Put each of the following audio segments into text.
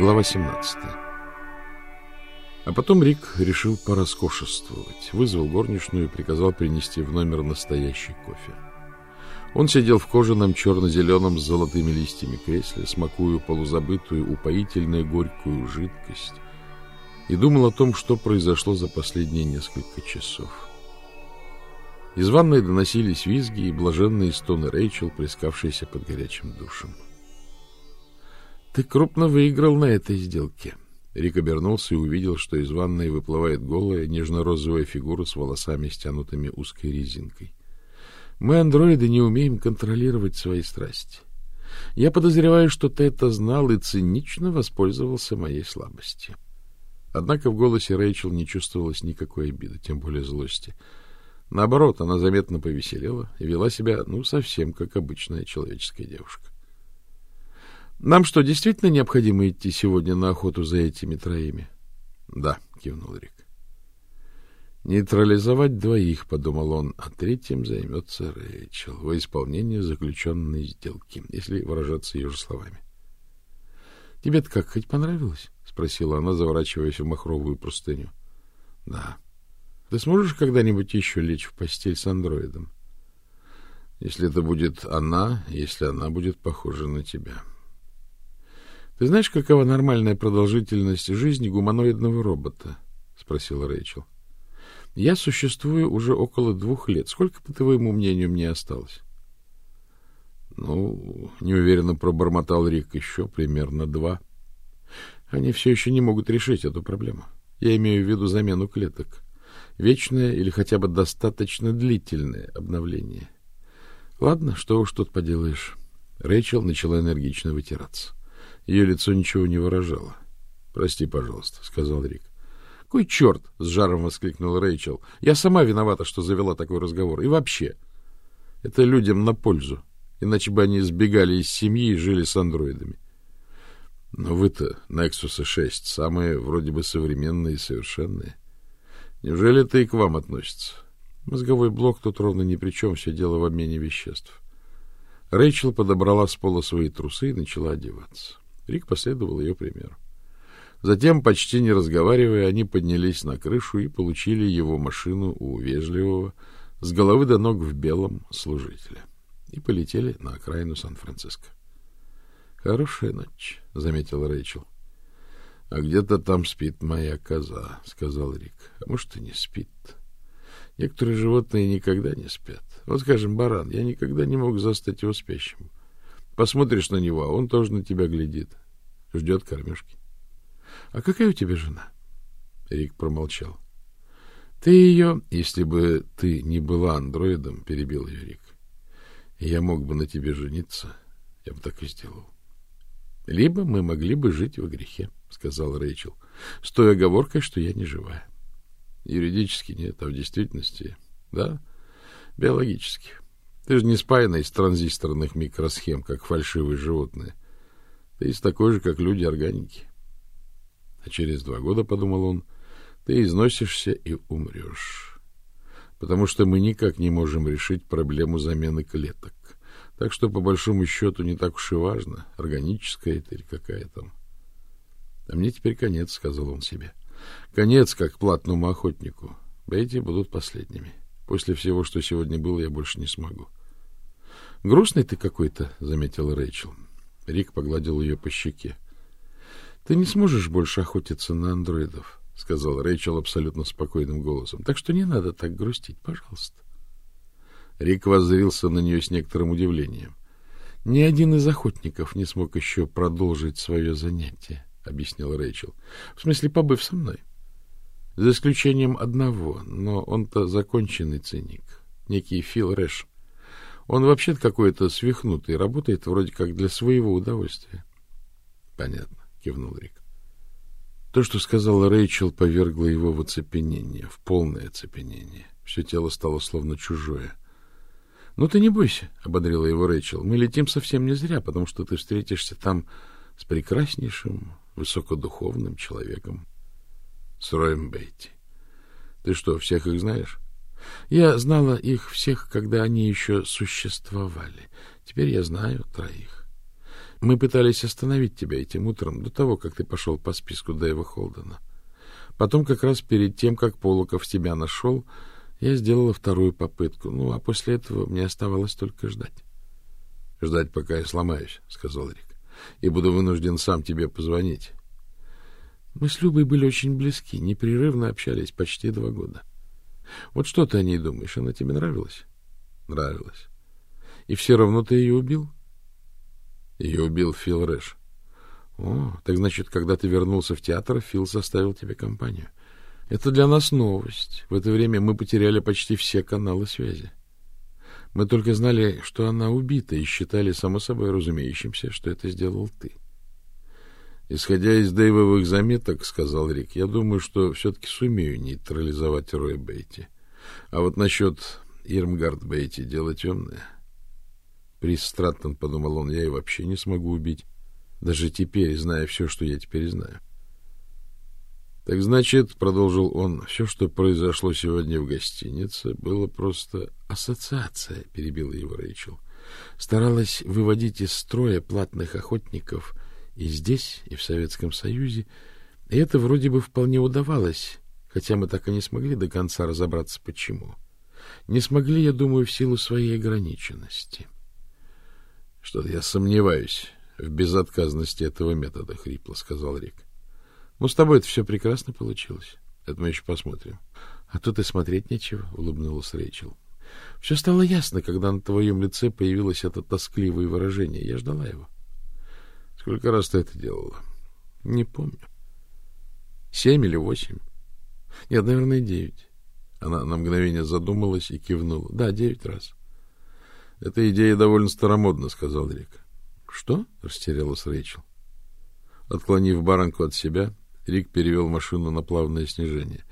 Глава 17. А потом Рик решил пороскошествовать. Вызвал горничную и приказал принести в номер настоящий кофе. Он сидел в кожаном черно-зеленом с золотыми листьями кресле, смакуя полузабытую, упоительную горькую жидкость, и думал о том, что произошло за последние несколько часов. Из ванной доносились визги и блаженные стоны Рэйчел, плескавшиеся под горячим душем. — Ты крупно выиграл на этой сделке. Рик обернулся и увидел, что из ванной выплывает голая, нежно-розовая фигура с волосами, стянутыми узкой резинкой. Мы, андроиды, не умеем контролировать свои страсти. Я подозреваю, что ты это знал и цинично воспользовался моей слабостью. Однако в голосе Рэйчел не чувствовалось никакой обиды, тем более злости. Наоборот, она заметно повеселела и вела себя, ну, совсем как обычная человеческая девушка. Нам что, действительно необходимо идти сегодня на охоту за этими троими? Да, кивнул Рик. Нейтрализовать двоих, подумал он, а третьим займется Рэйчел во исполнение заключенной сделки, если выражаться ее же словами. Тебе-то как, хоть понравилось? спросила она, заворачиваясь в махровую простыню. Да. Ты сможешь когда-нибудь еще лечь в постель с андроидом? Если это будет она, если она будет похожа на тебя. Ты знаешь, какова нормальная продолжительность жизни гуманоидного робота? спросила Рэйчел. Я существую уже около двух лет. Сколько, по твоему мнению, мне осталось? Ну, неуверенно пробормотал Рик, еще примерно два. Они все еще не могут решить эту проблему. Я имею в виду замену клеток. Вечное или хотя бы достаточно длительное обновление. Ладно, что уж тут поделаешь. Рэйчел начала энергично вытираться. Ее лицо ничего не выражало. — Прости, пожалуйста, — сказал Рик. — Кой черт! — с жаром воскликнул Рэйчел. — Я сама виновата, что завела такой разговор. И вообще, это людям на пользу. Иначе бы они сбегали из семьи и жили с андроидами. Но вы-то, Nexus 6, самые вроде бы современные и совершенные. Неужели это и к вам относится? Мозговой блок тут ровно ни при чем, все дело в обмене веществ. Рэйчел подобрала с пола свои трусы и начала одеваться. Рик последовал ее примеру. Затем, почти не разговаривая, они поднялись на крышу и получили его машину у вежливого, с головы до ног в белом служителя, и полетели на окраину Сан-Франциско. — Хорошая ночь, — заметила Рэйчел. — А где-то там спит моя коза, — сказал Рик. — А может, и не спит. Некоторые животные никогда не спят. Вот, скажем, баран. Я никогда не мог застать его спящим. Посмотришь на него, а он тоже на тебя глядит. Ждет кормежки. — А какая у тебя жена? Рик промолчал. — Ты ее... — Если бы ты не была андроидом, — перебил ее Рик, — я мог бы на тебе жениться, я бы так и сделал. — Либо мы могли бы жить во грехе, — сказал Рэйчел, — с той оговоркой, что я не живая. — Юридически нет, а в действительности... Да, биологически. Ты же не спаяна из транзисторных микросхем, как фальшивые животные. Ты из такой же, как люди, органики. А через два года, — подумал он, — ты износишься и умрешь. Потому что мы никак не можем решить проблему замены клеток. Так что, по большому счету, не так уж и важно, органическая это или какая там. А мне теперь конец, — сказал он себе. Конец, как платному охотнику. Эти будут последними. После всего, что сегодня было, я больше не смогу. — Грустный ты какой-то, — заметила Рэйчел. Рик погладил ее по щеке. — Ты не сможешь больше охотиться на андроидов, — сказал Рэйчел абсолютно спокойным голосом. — Так что не надо так грустить, пожалуйста. Рик воззрился на нее с некоторым удивлением. — Ни один из охотников не смог еще продолжить свое занятие, — объяснил Рэйчел. — В смысле, побыв со мной. За исключением одного, но он-то законченный циник, некий Фил Рэш. Он вообще-то какой-то свихнутый, работает вроде как для своего удовольствия. — Понятно, — кивнул Рик. То, что сказала Рэйчел, повергло его в оцепенение, в полное оцепенение. Все тело стало словно чужое. — Ну ты не бойся, — ободрила его Рэйчел. — Мы летим совсем не зря, потому что ты встретишься там с прекраснейшим, высокодуховным человеком. С Роем Бейти. Ты что, всех их знаешь? Я знала их всех, когда они еще существовали. Теперь я знаю троих. Мы пытались остановить тебя этим утром, до того, как ты пошел по списку Дэйва Холдена. Потом, как раз перед тем, как Полоков тебя нашел, я сделала вторую попытку. Ну, а после этого мне оставалось только ждать. — Ждать, пока я сломаюсь, — сказал Рик, — и буду вынужден сам тебе позвонить. Мы с Любой были очень близки, непрерывно общались почти два года. Вот что ты о ней думаешь? Она тебе нравилась? Нравилась. И все равно ты ее убил? Ее убил Фил Рэш. О, так значит, когда ты вернулся в театр, Фил составил тебе компанию. Это для нас новость. В это время мы потеряли почти все каналы связи. Мы только знали, что она убита, и считали само собой разумеющимся, что это сделал ты. Исходя из Дэйвовых заметок, сказал Рик, я думаю, что все-таки сумею нейтрализовать Роя Бейти. А вот насчет Ирмгард Бейти дело темное. Приз Страттон, подумал он, я и вообще не смогу убить. Даже теперь, зная все, что я теперь знаю. Так значит, продолжил он, все, что произошло сегодня в гостинице, было просто ассоциация, перебила его Рэйчел. Старалась выводить из строя платных охотников и здесь, и в Советском Союзе. И это вроде бы вполне удавалось, хотя мы так и не смогли до конца разобраться, почему. Не смогли, я думаю, в силу своей ограниченности. Что-то я сомневаюсь в безотказности этого метода, хрипло сказал Рик. Ну, с тобой это все прекрасно получилось. Это мы еще посмотрим. А тут и смотреть нечего, улыбнулась Рэйчел. Все стало ясно, когда на твоем лице появилось это тоскливое выражение. Я ждала его. Сколько раз ты это делала? Не помню. Семь или восемь? Нет, наверное, девять. Она на мгновение задумалась и кивнула. Да, девять раз. Эта идея довольно старомодна, сказал Рик. Что? растерялась Рэйчел. Отклонив баранку от себя, Рик перевел машину на плавное снижение.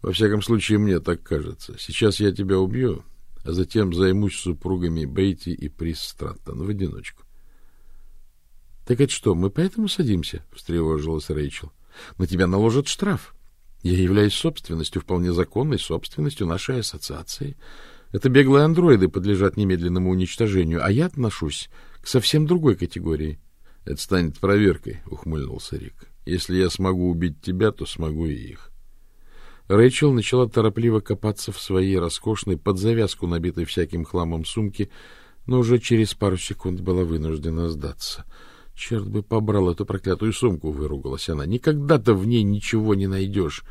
Во всяком случае, мне так кажется. Сейчас я тебя убью, а затем займусь супругами Бейти и Прис Страттон в одиночку. — Так это что, мы поэтому садимся? — встревожилась Рэйчел. — На тебя наложат штраф. Я являюсь собственностью, вполне законной собственностью нашей ассоциации. Это беглые андроиды подлежат немедленному уничтожению, а я отношусь к совсем другой категории. — Это станет проверкой, — ухмыльнулся Рик. — Если я смогу убить тебя, то смогу и их. Рэйчел начала торопливо копаться в своей роскошной, под завязку набитой всяким хламом сумке, но уже через пару секунд была вынуждена сдаться — Черт бы побрал эту проклятую сумку, выругалась она. Никогда-то в ней ничего не найдешь.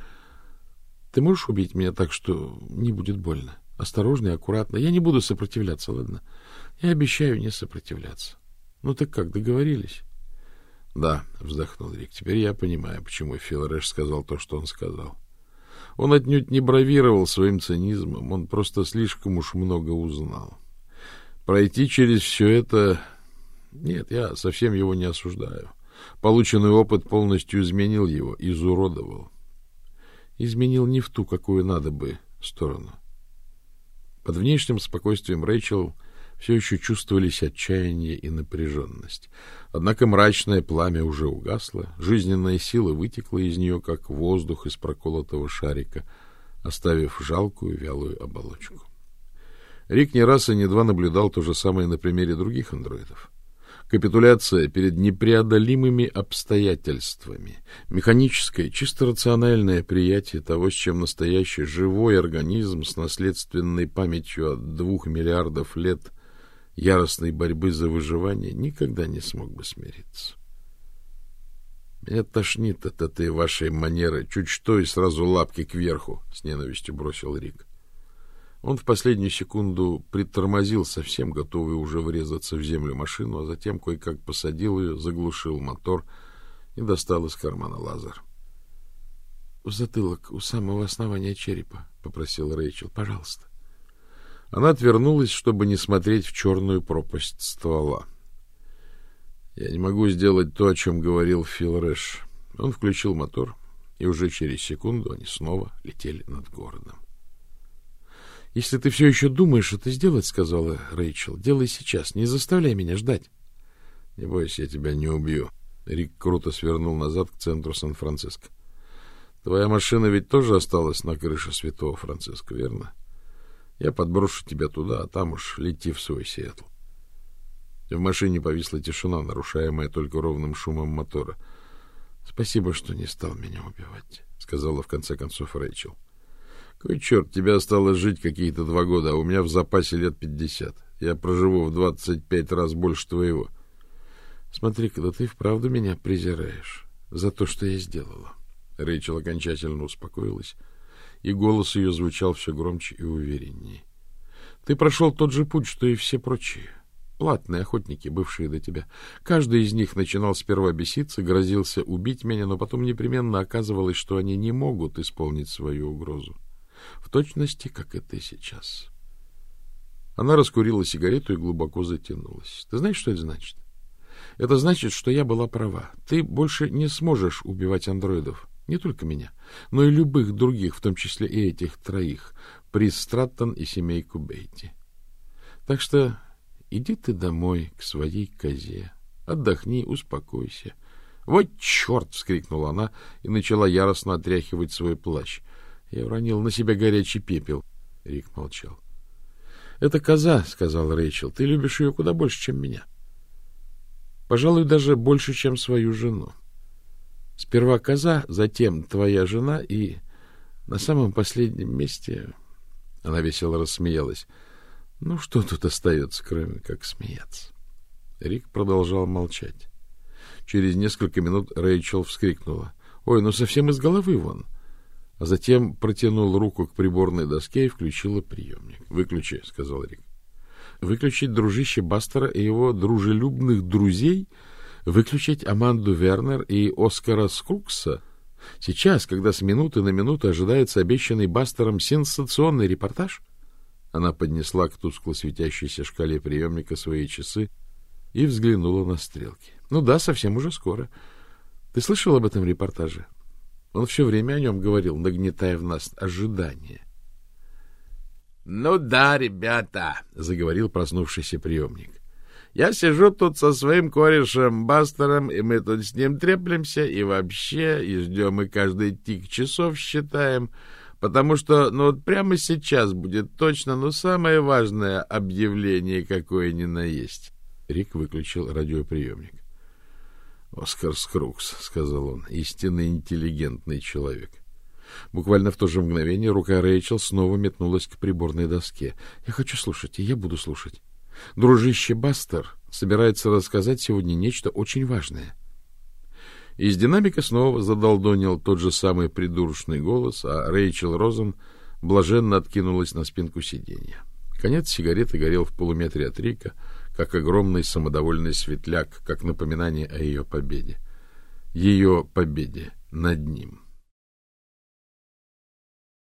Ты можешь убить меня так, что не будет больно? Осторожно и аккуратно. Я не буду сопротивляться, ладно? Я обещаю не сопротивляться. Ну так как, договорились? Да, вздохнул Рик. Теперь я понимаю, почему Фил Рэш сказал то, что он сказал. Он отнюдь не бравировал своим цинизмом, он просто слишком уж много узнал. Пройти через все это нет, я совсем его не осуждаю. Полученный опыт полностью изменил его, изуродовал. Изменил не в ту, какую надо бы, сторону. Под внешним спокойствием Рэйчел все еще чувствовались отчаяние и напряженность. Однако мрачное пламя уже угасло, жизненная сила вытекла из нее, как воздух из проколотого шарика, оставив жалкую вялую оболочку. Рик не раз и не два наблюдал то же самое на примере других андроидов. Капитуляция перед непреодолимыми обстоятельствами, механическое, чисто рациональное приятие того, с чем настоящий живой организм с наследственной памятью от двух миллиардов лет яростной борьбы за выживание никогда не смог бы смириться. Меня тошнит от этой вашей манеры, чуть что и сразу лапки кверху, с ненавистью бросил Рик. Он в последнюю секунду притормозил, совсем готовый уже врезаться в землю машину, а затем кое-как посадил ее, заглушил мотор и достал из кармана лазер. — В затылок, у самого основания черепа, — попросил Рэйчел. — Пожалуйста. Она отвернулась, чтобы не смотреть в черную пропасть ствола. — Я не могу сделать то, о чем говорил Фил Рэш. Он включил мотор, и уже через секунду они снова летели над городом. — Если ты все еще думаешь это сделать, — сказала Рэйчел, — делай сейчас, не заставляй меня ждать. — Не бойся, я тебя не убью. Рик круто свернул назад к центру Сан-Франциско. — Твоя машина ведь тоже осталась на крыше Святого Франциска, верно? Я подброшу тебя туда, а там уж лети в свой Сиэтл. В машине повисла тишина, нарушаемая только ровным шумом мотора. — Спасибо, что не стал меня убивать, — сказала в конце концов Рэйчел. — Кой черт, тебе осталось жить какие-то два года, а у меня в запасе лет пятьдесят. Я проживу в двадцать пять раз больше твоего. Смотри, когда ты вправду меня презираешь за то, что я сделала. Рэйчел окончательно успокоилась, и голос ее звучал все громче и увереннее. Ты прошел тот же путь, что и все прочие. Платные охотники, бывшие до тебя. Каждый из них начинал сперва беситься, грозился убить меня, но потом непременно оказывалось, что они не могут исполнить свою угрозу. В точности, как и ты сейчас. Она раскурила сигарету и глубоко затянулась. Ты знаешь, что это значит? Это значит, что я была права. Ты больше не сможешь убивать андроидов. Не только меня, но и любых других, в том числе и этих троих, Приз Страттон и семейку Бейти. Так что иди ты домой к своей козе, отдохни, успокойся. — Вот черт! — вскрикнула она и начала яростно отряхивать свой плащ. Я уронил на себя горячий пепел. Рик молчал. — Это коза, — сказал Рэйчел. — Ты любишь ее куда больше, чем меня. Пожалуй, даже больше, чем свою жену. Сперва коза, затем твоя жена, и на самом последнем месте она весело рассмеялась. Ну, что тут остается, кроме как смеяться? Рик продолжал молчать. Через несколько минут Рэйчел вскрикнула. «Ой, ну совсем из головы вон!» А затем протянул руку к приборной доске и включила приемник. «Выключи», — сказал Рик. «Выключить дружище Бастера и его дружелюбных друзей? Выключить Аманду Вернер и Оскара Скрукса?» Сейчас, когда с минуты на минуту ожидается обещанный Бастером сенсационный репортаж, она поднесла к тускло светящейся шкале приемника свои часы и взглянула на стрелки. Ну да, совсем уже скоро. Ты слышал об этом репортаже? Он все время о нем говорил, нагнетая в нас ожидание. — Ну да, ребята, — заговорил проснувшийся приемник. Я сижу тут со своим корешем Бастером, и мы тут с ним треплемся, и вообще, и ждем, и каждый тик часов считаем, потому что, ну вот прямо сейчас будет точно, ну, самое важное объявление, какое ни на есть. Рик выключил радиоприемник. «Оскар Скрукс», — сказал он, — «истинно интеллигентный человек». Буквально в то же мгновение рука Рэйчел снова метнулась к приборной доске. «Я хочу слушать, и я буду слушать». Дружище Бастер собирается рассказать сегодня нечто очень важное. Из динамика снова задолдонил тот же самый придурочный голос, а Рэйчел Розен блаженно откинулась на спинку сиденья. Конец сигареты горел в полуметре от Рика, как огромный самодовольный светляк, как напоминание о ее победе. Ее победе над ним. —